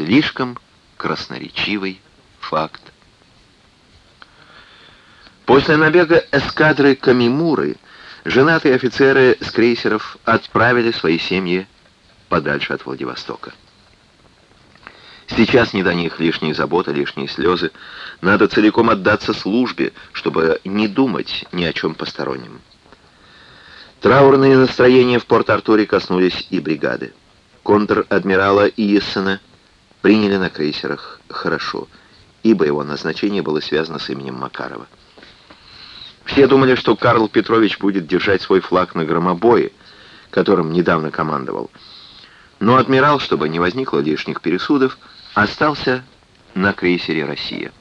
Слишком красноречивый факт. После набега эскадры Камимуры женатые офицеры с крейсеров отправили свои семьи подальше от Владивостока. Сейчас не до них лишние заботы, лишние слезы. Надо целиком отдаться службе, чтобы не думать ни о чем постороннем. Траурные настроения в Порт-Артуре коснулись и бригады. Контр-адмирала Иессена приняли на крейсерах хорошо, ибо его назначение было связано с именем Макарова. Все думали, что Карл Петрович будет держать свой флаг на громобое, которым недавно командовал. Но адмирал, чтобы не возникло лишних пересудов, остался на крейсере «Россия».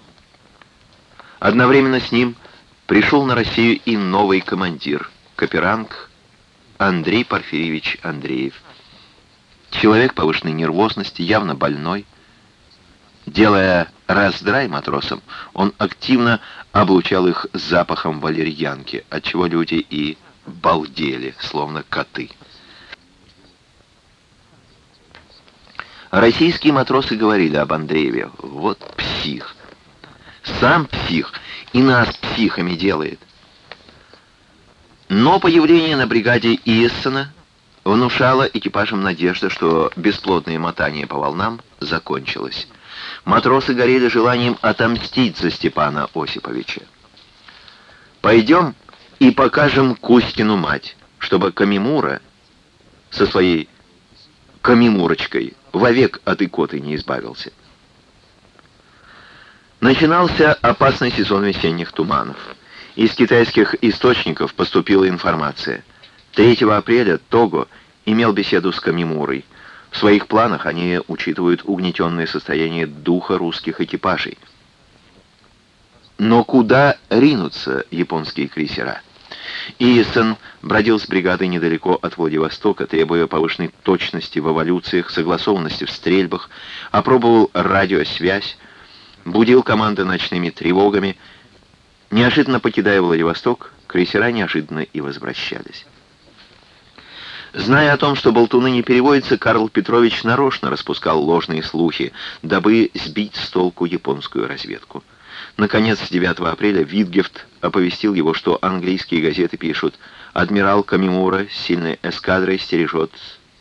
Одновременно с ним пришел на Россию и новый командир, каперанг Андрей Порфирьевич Андреев. Человек повышенной нервозности, явно больной, Делая раздрай матросам, он активно облучал их запахом валерьянки, отчего люди и балдели, словно коты. Российские матросы говорили об Андрееве. Вот псих. Сам псих и нас психами делает. Но появление на бригаде Иессена внушало экипажам надежда, что бесплодное мотание по волнам закончилось. Матросы горели желанием отомстить за Степана Осиповича. «Пойдем и покажем Кузькину мать, чтобы Камимура со своей Камимурочкой вовек от икоты не избавился». Начинался опасный сезон весенних туманов. Из китайских источников поступила информация. 3 апреля Того имел беседу с Камимурой – в своих планах они учитывают угнетенное состояние духа русских экипажей. Но куда ринутся японские крейсера? Иессен бродил с бригадой недалеко от Владивостока, требуя повышенной точности в эволюциях, согласованности в стрельбах, опробовал радиосвязь, будил команды ночными тревогами. Неожиданно покидая Владивосток, крейсера неожиданно и возвращались. Зная о том, что болтуны не переводятся, Карл Петрович нарочно распускал ложные слухи, дабы сбить с толку японскую разведку. Наконец, 9 апреля Витгефт оповестил его, что английские газеты пишут «Адмирал Камимура с сильной эскадрой стережет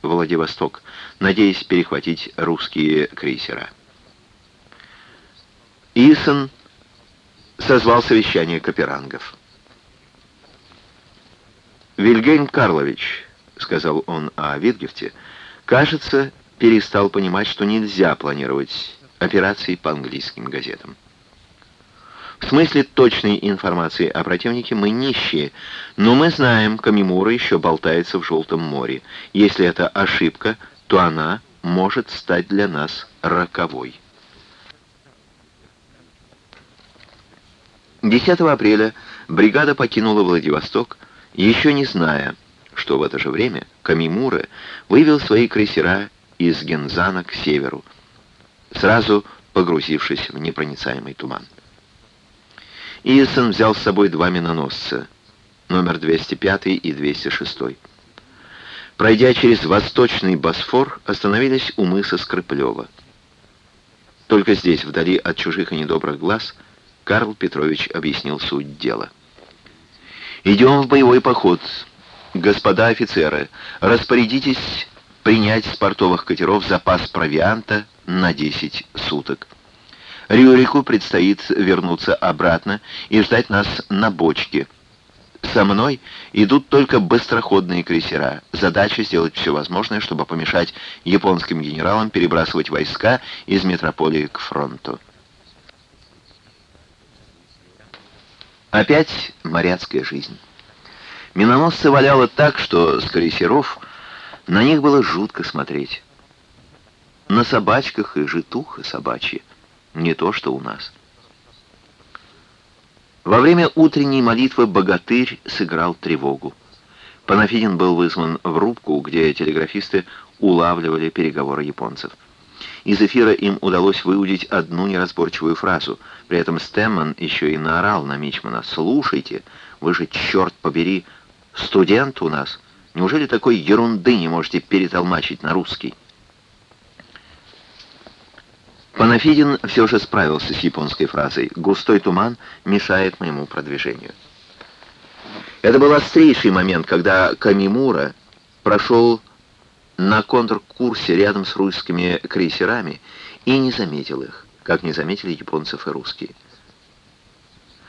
Владивосток, надеясь перехватить русские крейсера». Исон созвал совещание каперангов. «Вильгельм Карлович», — сказал он о Витгефте, кажется, перестал понимать, что нельзя планировать операции по английским газетам. В смысле точной информации о противнике мы нищие, но мы знаем, Камимура еще болтается в Желтом море. Если это ошибка, то она может стать для нас роковой. 10 апреля бригада покинула Владивосток, еще не зная, что в это же время Камимура вывел свои крейсера из Гензана к северу, сразу погрузившись в непроницаемый туман. Иесон взял с собой два миноносца, номер 205 и 206. Пройдя через восточный Босфор, остановились у мыса Скрыплева. Только здесь, вдали от чужих и недобрых глаз, Карл Петрович объяснил суть дела. «Идем в боевой поход», «Господа офицеры, распорядитесь принять с портовых катеров запас провианта на 10 суток. Рюрику предстоит вернуться обратно и ждать нас на бочке. Со мной идут только быстроходные крейсера. Задача сделать все возможное, чтобы помешать японским генералам перебрасывать войска из метрополии к фронту. Опять моряцкая жизнь. Миноносцы валяло так, что с крейсеров на них было жутко смотреть. На собачках и житуха собачья. Не то, что у нас. Во время утренней молитвы богатырь сыграл тревогу. Панафидин был вызван в рубку, где телеграфисты улавливали переговоры японцев. Из эфира им удалось выудить одну неразборчивую фразу. При этом Стэмман еще и наорал на Мичмана. «Слушайте, вы же, черт побери, Студент у нас. Неужели такой ерунды не можете перетолмачить на русский? Панафидин все же справился с японской фразой «густой туман мешает моему продвижению». Это был острейший момент, когда Камимура прошел на контркурсе рядом с русскими крейсерами и не заметил их, как не заметили японцев и русские.